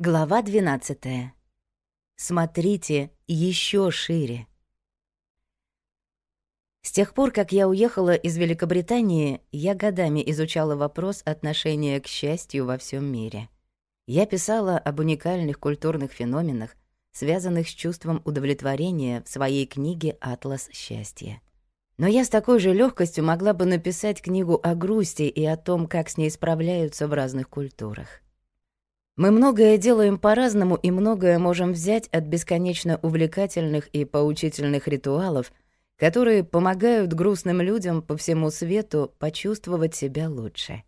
Глава 12. Смотрите еще шире. С тех пор, как я уехала из Великобритании, я годами изучала вопрос отношения к счастью во всем мире. Я писала об уникальных культурных феноменах, связанных с чувством удовлетворения в своей книге «Атлас счастья». Но я с такой же легкостью могла бы написать книгу о грусти и о том, как с ней справляются в разных культурах. Мы многое делаем по-разному и многое можем взять от бесконечно увлекательных и поучительных ритуалов, которые помогают грустным людям по всему свету почувствовать себя лучше.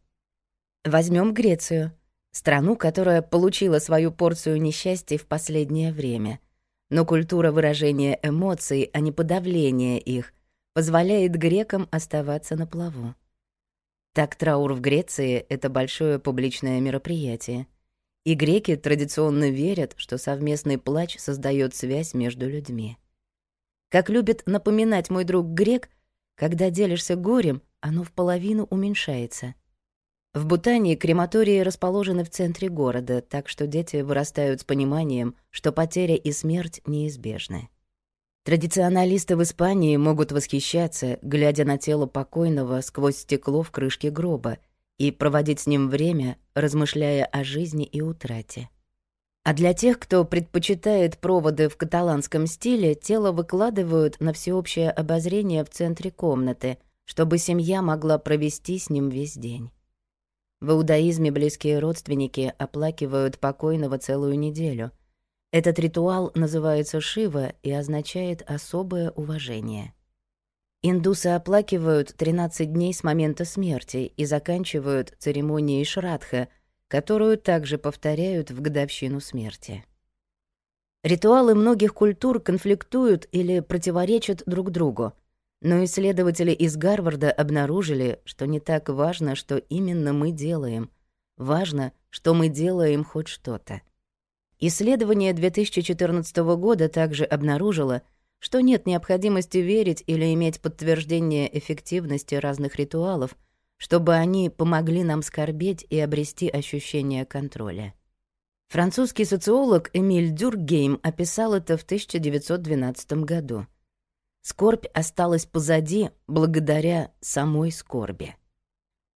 Возьмем Грецию, страну, которая получила свою порцию несчастья в последнее время. Но культура выражения эмоций, а не подавления их, позволяет грекам оставаться на плаву. Так траур в Греции — это большое публичное мероприятие — и греки традиционно верят, что совместный плач создает связь между людьми. Как любит напоминать мой друг грек, когда делишься горем, оно в половину уменьшается. В Бутании крематории расположены в центре города, так что дети вырастают с пониманием, что потеря и смерть неизбежны. Традиционалисты в Испании могут восхищаться, глядя на тело покойного сквозь стекло в крышке гроба, и проводить с ним время, размышляя о жизни и утрате. А для тех, кто предпочитает проводы в каталанском стиле, тело выкладывают на всеобщее обозрение в центре комнаты, чтобы семья могла провести с ним весь день. В иудаизме близкие родственники оплакивают покойного целую неделю. Этот ритуал называется шива и означает особое уважение. Индусы оплакивают 13 дней с момента смерти и заканчивают церемонией Шрадха, которую также повторяют в годовщину смерти. Ритуалы многих культур конфликтуют или противоречат друг другу, но исследователи из Гарварда обнаружили, что не так важно, что именно мы делаем. Важно, что мы делаем хоть что-то. Исследование 2014 года также обнаружило — что нет необходимости верить или иметь подтверждение эффективности разных ритуалов, чтобы они помогли нам скорбеть и обрести ощущение контроля. Французский социолог Эмиль Дюргейм описал это в 1912 году. Скорбь осталась позади благодаря самой скорби.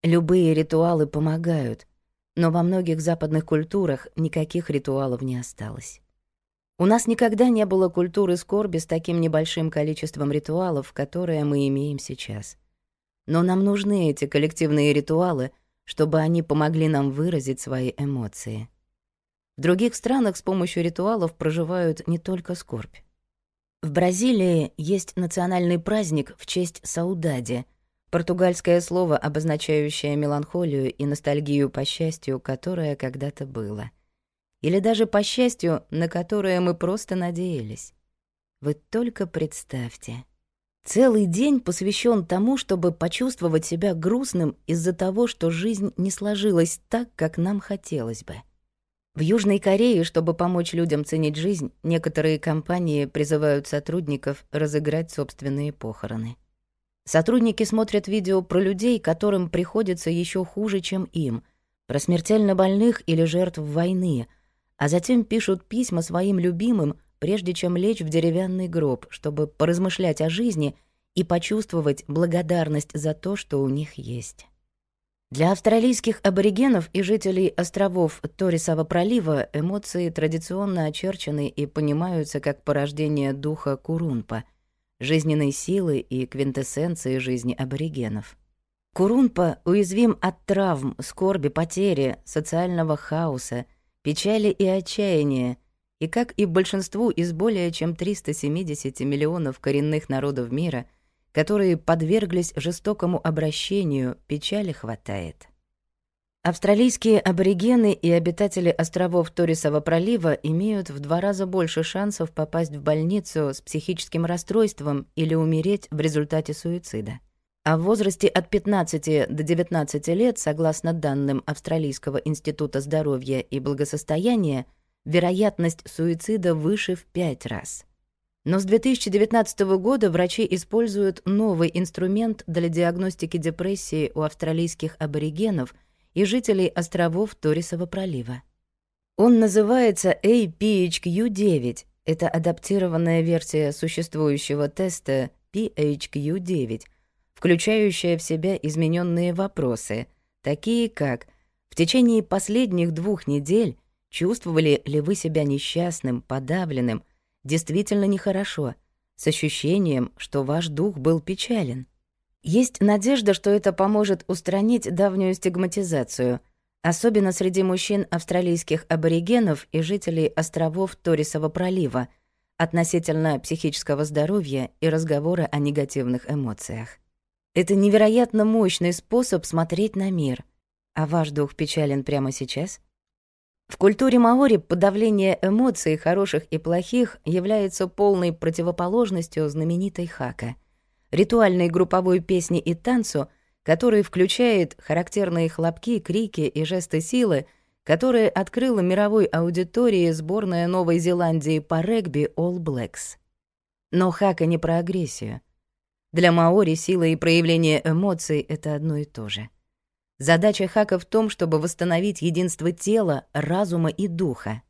Любые ритуалы помогают, но во многих западных культурах никаких ритуалов не осталось. У нас никогда не было культуры скорби с таким небольшим количеством ритуалов, которые мы имеем сейчас. Но нам нужны эти коллективные ритуалы, чтобы они помогли нам выразить свои эмоции. В других странах с помощью ритуалов проживают не только скорбь. В Бразилии есть национальный праздник в честь Саудади, португальское слово, обозначающее меланхолию и ностальгию по счастью, которое когда-то было — или даже по счастью, на которое мы просто надеялись. Вы только представьте. Целый день посвящен тому, чтобы почувствовать себя грустным из-за того, что жизнь не сложилась так, как нам хотелось бы. В Южной Корее, чтобы помочь людям ценить жизнь, некоторые компании призывают сотрудников разыграть собственные похороны. Сотрудники смотрят видео про людей, которым приходится еще хуже, чем им, про смертельно больных или жертв войны — а затем пишут письма своим любимым, прежде чем лечь в деревянный гроб, чтобы поразмышлять о жизни и почувствовать благодарность за то, что у них есть. Для австралийских аборигенов и жителей островов Торисова пролива эмоции традиционно очерчены и понимаются как порождение духа Курунпа, жизненной силы и квинтэссенции жизни аборигенов. Курунпа уязвим от травм, скорби, потери, социального хаоса — печали и отчаяния, и как и большинству из более чем 370 миллионов коренных народов мира, которые подверглись жестокому обращению, печали хватает. Австралийские аборигены и обитатели островов Торисова пролива имеют в два раза больше шансов попасть в больницу с психическим расстройством или умереть в результате суицида. А в возрасте от 15 до 19 лет, согласно данным Австралийского института здоровья и благосостояния, вероятность суицида выше в 5 раз. Но с 2019 года врачи используют новый инструмент для диагностики депрессии у австралийских аборигенов и жителей островов Торисова пролива. Он называется APHQ-9. Это адаптированная версия существующего теста PHQ-9 — включающая в себя измененные вопросы, такие как «В течение последних двух недель чувствовали ли вы себя несчастным, подавленным, действительно нехорошо, с ощущением, что ваш дух был печален?» Есть надежда, что это поможет устранить давнюю стигматизацию, особенно среди мужчин австралийских аборигенов и жителей островов Торисова пролива, относительно психического здоровья и разговора о негативных эмоциях. Это невероятно мощный способ смотреть на мир. А ваш дух печален прямо сейчас? В культуре маори подавление эмоций, хороших и плохих, является полной противоположностью знаменитой хака — ритуальной групповой песни и танцу, который включает характерные хлопки, крики и жесты силы, которые открыла мировой аудитории сборная Новой Зеландии по регби All Blacks. Но хака не про агрессию — для маори сила и проявление эмоций — это одно и то же. Задача хака в том, чтобы восстановить единство тела, разума и духа.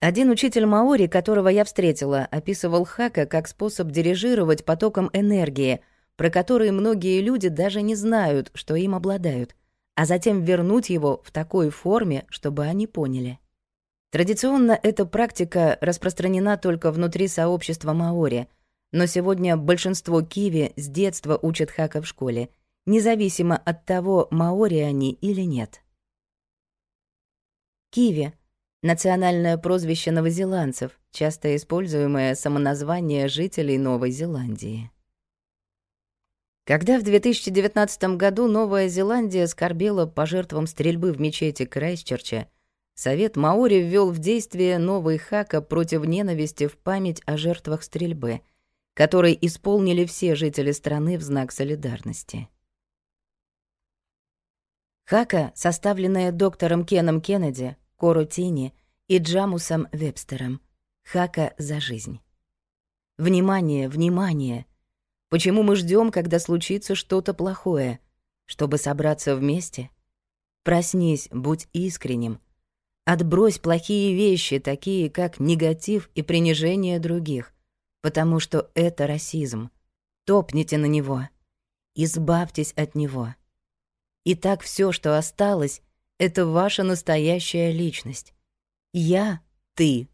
Один учитель маори, которого я встретила, описывал хака как способ дирижировать потоком энергии, про который многие люди даже не знают, что им обладают, а затем вернуть его в такой форме, чтобы они поняли. Традиционно эта практика распространена только внутри сообщества маори — но сегодня большинство киви с детства учат хака в школе, независимо от того, маори они или нет. Киви — национальное прозвище новозеландцев, часто используемое самоназвание жителей Новой Зеландии. Когда в 2019 году Новая Зеландия скорбела по жертвам стрельбы в мечети Крайсчерча, Совет Маори ввел в действие новый хака против ненависти в память о жертвах стрельбы — который исполнили все жители страны в знак солидарности. Хака, составленная доктором Кеном Кеннеди, Кору Тини и Джамусом Вебстером. Хака за жизнь. Внимание, внимание! Почему мы ждем, когда случится что-то плохое, чтобы собраться вместе? Проснись, будь искренним. Отбрось плохие вещи, такие как негатив и принижение других — потому что это расизм. Топните на него. Избавьтесь от него. И так все, что осталось, это ваша настоящая личность. Я — ты.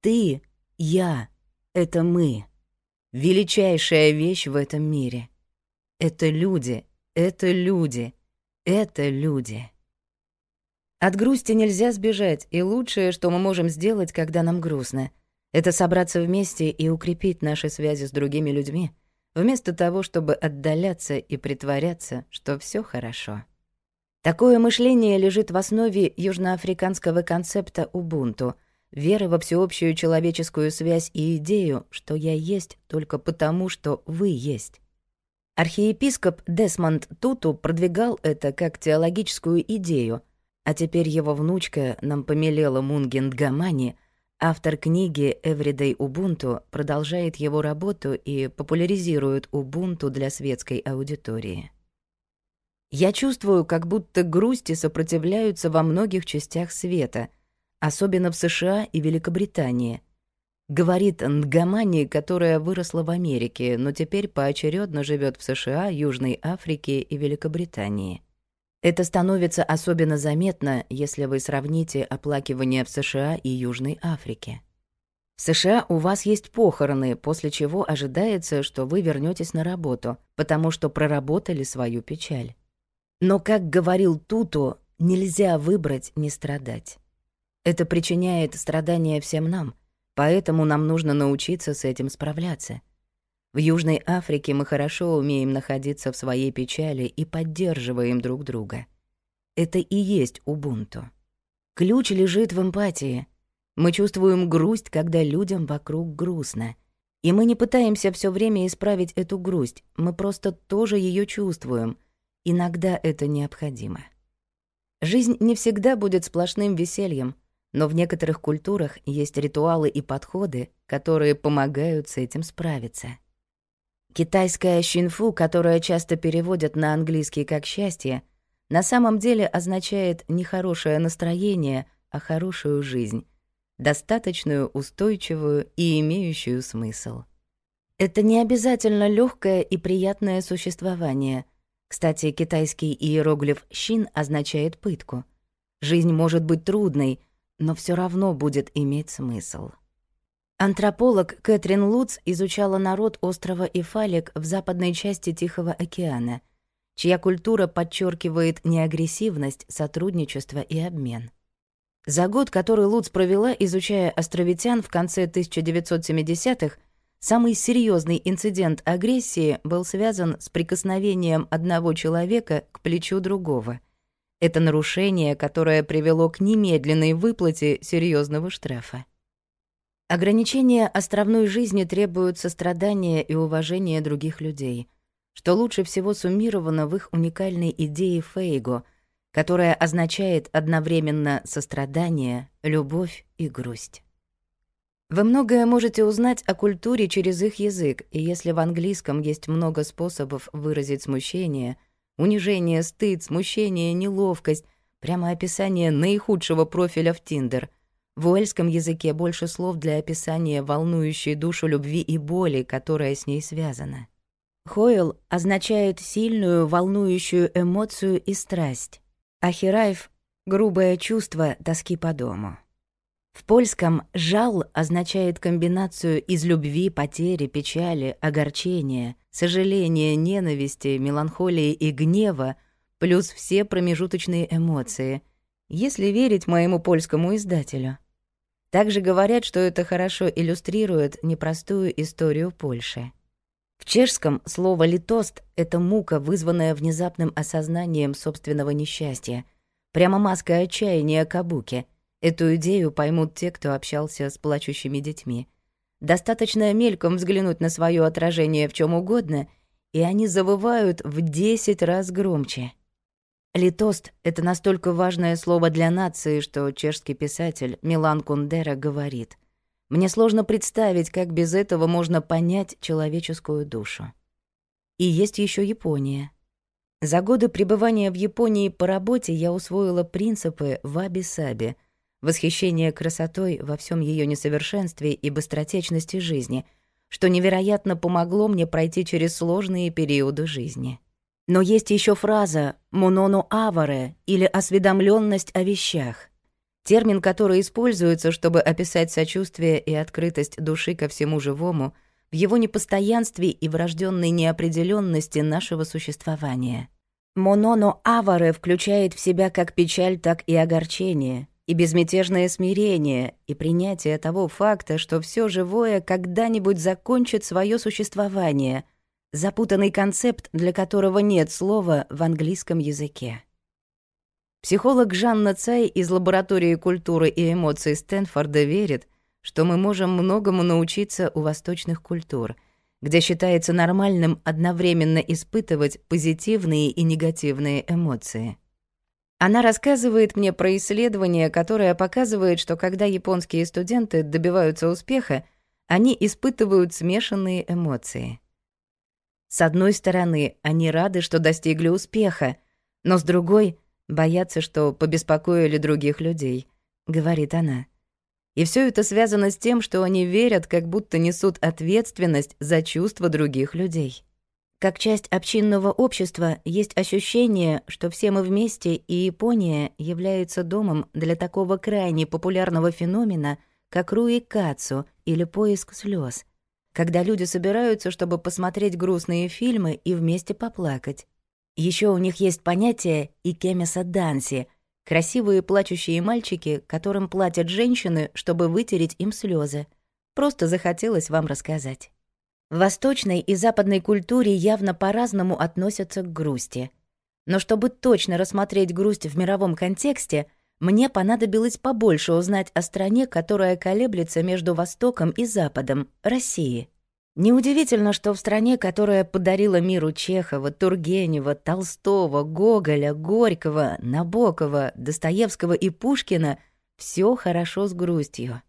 Ты — я. Это мы. Величайшая вещь в этом мире. Это люди, это люди, это люди. От грусти нельзя сбежать, и лучшее, что мы можем сделать, когда нам грустно — это собраться вместе и укрепить наши связи с другими людьми, вместо того, чтобы отдаляться и притворяться, что все хорошо. Такое мышление лежит в основе южноафриканского концепта «Убунту», веры во всеобщую человеческую связь и идею, что я есть только потому, что вы есть. Архиепископ Десмонд Туту продвигал это как теологическую идею, а теперь его внучка нам помелела Мунгенгамани, Автор книги «Everyday Ubuntu» продолжает его работу и популяризирует Ubuntu для светской аудитории. «Я чувствую, как будто грусти сопротивляются во многих частях света, особенно в США и Великобритании», — говорит Нгамани, которая выросла в Америке, но теперь поочередно живет в США, Южной Африке и Великобритании. Это становится особенно заметно, если вы сравните оплакивание в США и Южной Африке. В США у вас есть похороны, после чего ожидается, что вы вернетесь на работу, потому что проработали свою печаль. Но, как говорил Туту, нельзя выбрать не страдать. Это причиняет страдания всем нам, поэтому нам нужно научиться с этим справляться — в Южной Африке мы хорошо умеем находиться в своей печали и поддерживаем друг друга. Это и есть убунту. Ключ лежит в эмпатии. Мы чувствуем грусть, когда людям вокруг грустно. И мы не пытаемся все время исправить эту грусть, мы просто тоже ее чувствуем. Иногда это необходимо. Жизнь не всегда будет сплошным весельем, но в некоторых культурах есть ритуалы и подходы, которые помогают с этим справиться. Китайская «щинфу», которая часто переводят на английский как «счастье», на самом деле означает не хорошее настроение, а хорошую жизнь, достаточную, устойчивую и имеющую смысл. Это не обязательно легкое и приятное существование. Кстати, китайский иероглиф «щин» означает «пытку». Жизнь может быть трудной, но все равно будет иметь смысл. Антрополог Кэтрин Луц изучала народ острова Ифалик в западной части Тихого океана, чья культура подчеркивает неагрессивность, сотрудничество и обмен. За год, который Луц провела, изучая островитян в конце 1970-х, самый серьезный инцидент агрессии был связан с прикосновением одного человека к плечу другого. Это нарушение, которое привело к немедленной выплате серьезного штрафа. Ограничения островной жизни требуют сострадания и уважения других людей, что лучше всего суммировано в их уникальной идее Фейго, которая означает одновременно сострадание, любовь и грусть. Вы многое можете узнать о культуре через их язык, и если в английском есть много способов выразить смущение, унижение, стыд, смущение, неловкость, прямо описание наихудшего профиля в Тиндер — в уэльском языке больше слов для описания волнующей душу любви и боли, которая с ней связана. Хойл означает сильную, волнующую эмоцию и страсть, а хираев — грубое чувство тоски по дому. В польском «жал» означает комбинацию из любви, потери, печали, огорчения, сожаления, ненависти, меланхолии и гнева, плюс все промежуточные эмоции, если верить моему польскому издателю. Также говорят, что это хорошо иллюстрирует непростую историю Польши. В чешском слово «литост» — это мука, вызванная внезапным осознанием собственного несчастья. Прямо маска отчаяния кабуки. Эту идею поймут те, кто общался с плачущими детьми. Достаточно мельком взглянуть на свое отражение в чем угодно, и они завывают в десять раз громче. Литост — это настолько важное слово для нации, что чешский писатель Милан Кундера говорит. Мне сложно представить, как без этого можно понять человеческую душу. И есть еще Япония. За годы пребывания в Японии по работе я усвоила принципы ваби-саби, восхищение красотой во всем ее несовершенстве и быстротечности жизни, что невероятно помогло мне пройти через сложные периоды жизни. Но есть еще фраза «мононо аваре» или «осведомленность о вещах», термин, который используется, чтобы описать сочувствие и открытость души ко всему живому в его непостоянстве и врожденной неопределенности нашего существования. «Мононо аваре» включает в себя как печаль, так и огорчение, и безмятежное смирение, и принятие того факта, что все живое когда-нибудь закончит свое существование — запутанный концепт, для которого нет слова в английском языке. Психолог Жанна Цай из лаборатории культуры и эмоций Стэнфорда верит, что мы можем многому научиться у восточных культур, где считается нормальным одновременно испытывать позитивные и негативные эмоции. Она рассказывает мне про исследование, которое показывает, что когда японские студенты добиваются успеха, они испытывают смешанные эмоции. С одной стороны, они рады, что достигли успеха, но с другой — боятся, что побеспокоили других людей, — говорит она. И все это связано с тем, что они верят, как будто несут ответственность за чувства других людей. Как часть общинного общества есть ощущение, что все мы вместе и Япония является домом для такого крайне популярного феномена, как руи или поиск слез когда люди собираются, чтобы посмотреть грустные фильмы и вместе поплакать. Еще у них есть понятие «икемиса данси» — красивые плачущие мальчики, которым платят женщины, чтобы вытереть им слезы. Просто захотелось вам рассказать. В восточной и западной культуре явно по-разному относятся к грусти. Но чтобы точно рассмотреть грусть в мировом контексте — мне понадобилось побольше узнать о стране, которая колеблется между Востоком и Западом, России. Неудивительно, что в стране, которая подарила миру Чехова, Тургенева, Толстого, Гоголя, Горького, Набокова, Достоевского и Пушкина, все хорошо с грустью.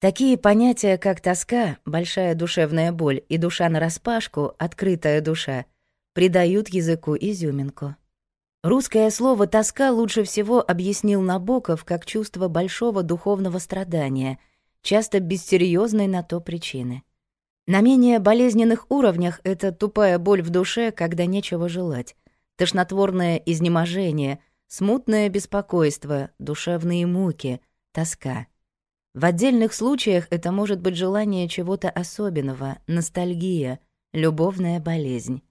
Такие понятия, как тоска, большая душевная боль и душа нараспашку, открытая душа, придают языку изюминку. Русское слово «тоска» лучше всего объяснил Набоков как чувство большого духовного страдания, часто без серьезной на то причины. На менее болезненных уровнях это тупая боль в душе, когда нечего желать, тошнотворное изнеможение, смутное беспокойство, душевные муки, тоска. В отдельных случаях это может быть желание чего-то особенного, ностальгия, любовная болезнь.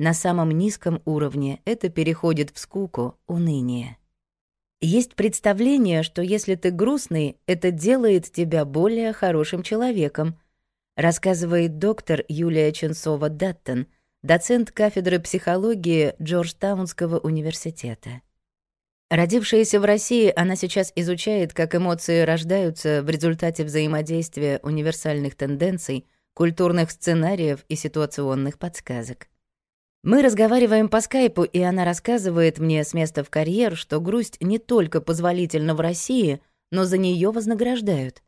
На самом низком уровне это переходит в скуку, уныние. Есть представление, что если ты грустный, это делает тебя более хорошим человеком, рассказывает доктор Юлия Ченцова-Даттон, доцент кафедры психологии Джорджтаунского университета. Родившаяся в России, она сейчас изучает, как эмоции рождаются в результате взаимодействия универсальных тенденций, культурных сценариев и ситуационных подсказок. Мы разговариваем по скайпу, и она рассказывает мне с места в карьер, что грусть не только позволительна в России, но за нее вознаграждают.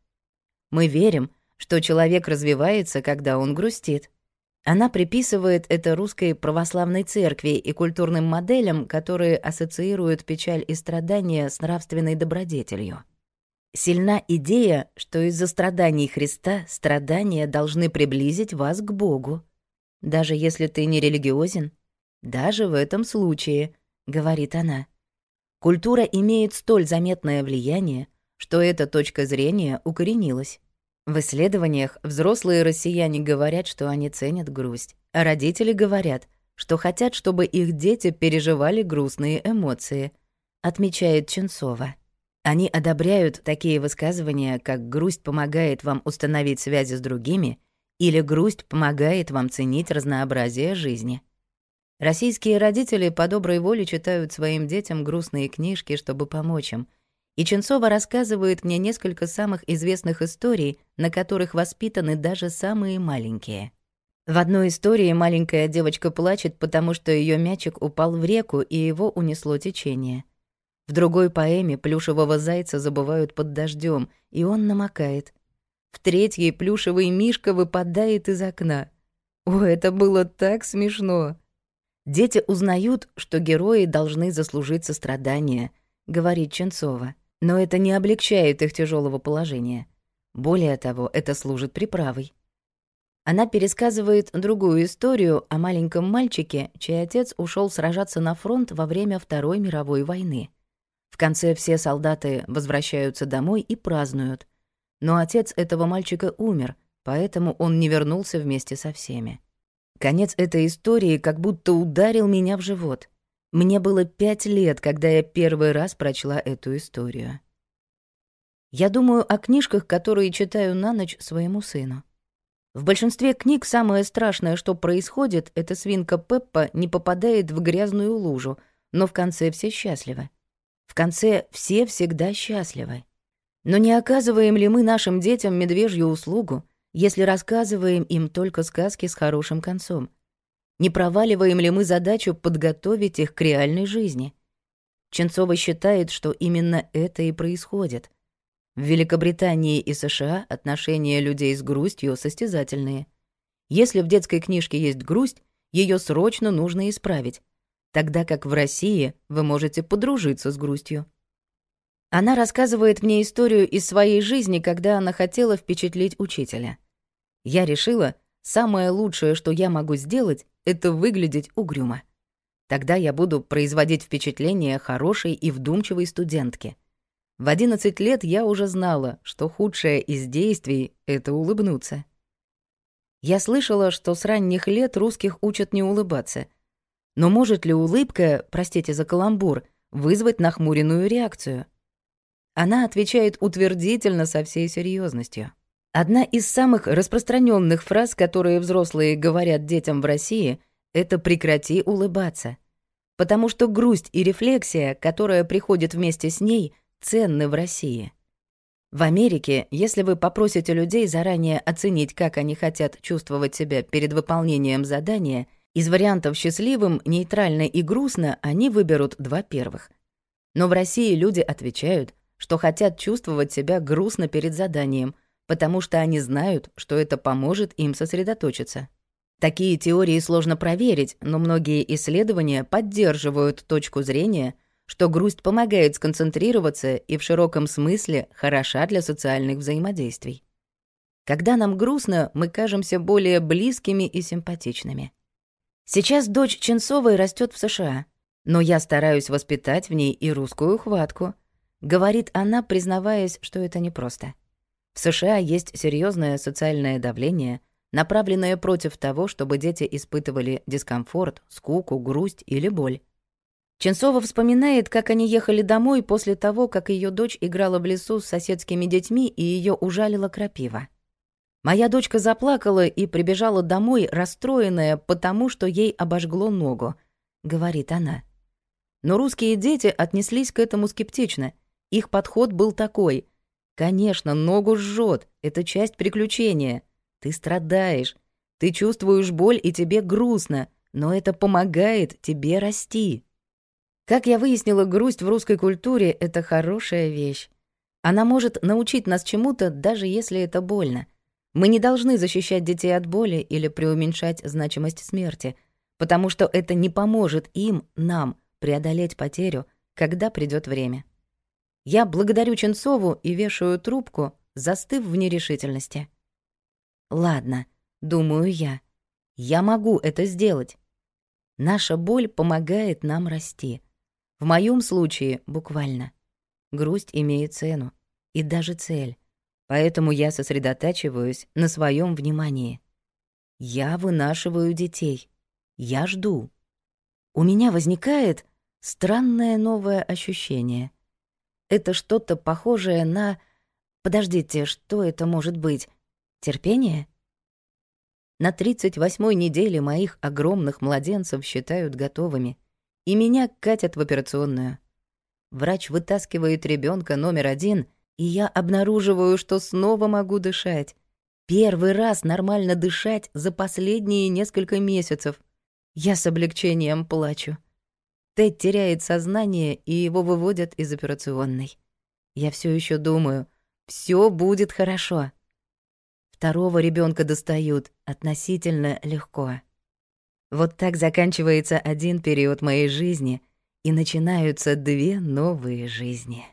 Мы верим, что человек развивается, когда он грустит. Она приписывает это русской православной церкви и культурным моделям, которые ассоциируют печаль и страдания с нравственной добродетелью. Сильна идея, что из-за страданий Христа страдания должны приблизить вас к Богу даже если ты не религиозен. Даже в этом случае, говорит она. Культура имеет столь заметное влияние, что эта точка зрения укоренилась. В исследованиях взрослые россияне говорят, что они ценят грусть, а родители говорят, что хотят, чтобы их дети переживали грустные эмоции, отмечает Ченцова. Они одобряют такие высказывания, как «грусть помогает вам установить связи с другими», или грусть помогает вам ценить разнообразие жизни. Российские родители по доброй воле читают своим детям грустные книжки, чтобы помочь им. И Ченцова рассказывает мне несколько самых известных историй, на которых воспитаны даже самые маленькие. В одной истории маленькая девочка плачет, потому что ее мячик упал в реку, и его унесло течение. В другой поэме плюшевого зайца забывают под дождем, и он намокает. В третьей плюшевый мишка выпадает из окна. О, это было так смешно! Дети узнают, что герои должны заслужить сострадание, говорит Ченцова. Но это не облегчает их тяжелого положения. Более того, это служит приправой. Она пересказывает другую историю о маленьком мальчике, чей отец ушел сражаться на фронт во время Второй мировой войны. В конце все солдаты возвращаются домой и празднуют. Но отец этого мальчика умер, поэтому он не вернулся вместе со всеми. Конец этой истории как будто ударил меня в живот. Мне было пять лет, когда я первый раз прочла эту историю. Я думаю о книжках, которые читаю на ночь своему сыну. В большинстве книг самое страшное, что происходит, это свинка Пеппа не попадает в грязную лужу, но в конце все счастливы. В конце все всегда счастливы. Но не оказываем ли мы нашим детям медвежью услугу, если рассказываем им только сказки с хорошим концом? Не проваливаем ли мы задачу подготовить их к реальной жизни? Ченцова считает, что именно это и происходит. В Великобритании и США отношения людей с грустью состязательные. Если в детской книжке есть грусть, ее срочно нужно исправить, тогда как в России вы можете подружиться с грустью. Она рассказывает мне историю из своей жизни, когда она хотела впечатлить учителя. Я решила, самое лучшее, что я могу сделать, это выглядеть угрюмо. Тогда я буду производить впечатление хорошей и вдумчивой студентки. В 11 лет я уже знала, что худшее из действий — это улыбнуться. Я слышала, что с ранних лет русских учат не улыбаться. Но может ли улыбка, простите за каламбур, вызвать нахмуренную реакцию? Она отвечает утвердительно со всей серьезностью. Одна из самых распространенных фраз, которые взрослые говорят детям в России, это «прекрати улыбаться». Потому что грусть и рефлексия, которая приходит вместе с ней, ценны в России. В Америке, если вы попросите людей заранее оценить, как они хотят чувствовать себя перед выполнением задания, из вариантов счастливым, нейтрально и грустно они выберут два первых. Но в России люди отвечают что хотят чувствовать себя грустно перед заданием, потому что они знают, что это поможет им сосредоточиться. Такие теории сложно проверить, но многие исследования поддерживают точку зрения, что грусть помогает сконцентрироваться и в широком смысле хороша для социальных взаимодействий. Когда нам грустно, мы кажемся более близкими и симпатичными. Сейчас дочь Ченцовой растет в США, но я стараюсь воспитать в ней и русскую хватку, Говорит она, признаваясь, что это непросто. В США есть серьезное социальное давление, направленное против того, чтобы дети испытывали дискомфорт, скуку, грусть или боль. Ченцова вспоминает, как они ехали домой после того, как ее дочь играла в лесу с соседскими детьми и ее ужалила крапива. Моя дочка заплакала и прибежала домой, расстроенная, потому что ей обожгло ногу, говорит она. Но русские дети отнеслись к этому скептично их подход был такой. «Конечно, ногу жжет, это часть приключения. Ты страдаешь, ты чувствуешь боль и тебе грустно, но это помогает тебе расти». Как я выяснила, грусть в русской культуре — это хорошая вещь. Она может научить нас чему-то, даже если это больно. Мы не должны защищать детей от боли или преуменьшать значимость смерти, потому что это не поможет им, нам, преодолеть потерю, когда придет время. Я благодарю Ченцову и вешаю трубку, застыв в нерешительности. «Ладно», — думаю я, — «я могу это сделать». Наша боль помогает нам расти. В моем случае буквально. Грусть имеет цену. И даже цель. Поэтому я сосредотачиваюсь на своем внимании. Я вынашиваю детей. Я жду. У меня возникает странное новое ощущение. Это что-то похожее на... Подождите, что это может быть? Терпение? На 38-й неделе моих огромных младенцев считают готовыми. И меня катят в операционную. Врач вытаскивает ребенка номер один, и я обнаруживаю, что снова могу дышать. Первый раз нормально дышать за последние несколько месяцев. Я с облегчением плачу. Тед теряет сознание, и его выводят из операционной. Я все еще думаю, все будет хорошо. Второго ребенка достают относительно легко. Вот так заканчивается один период моей жизни, и начинаются две новые жизни.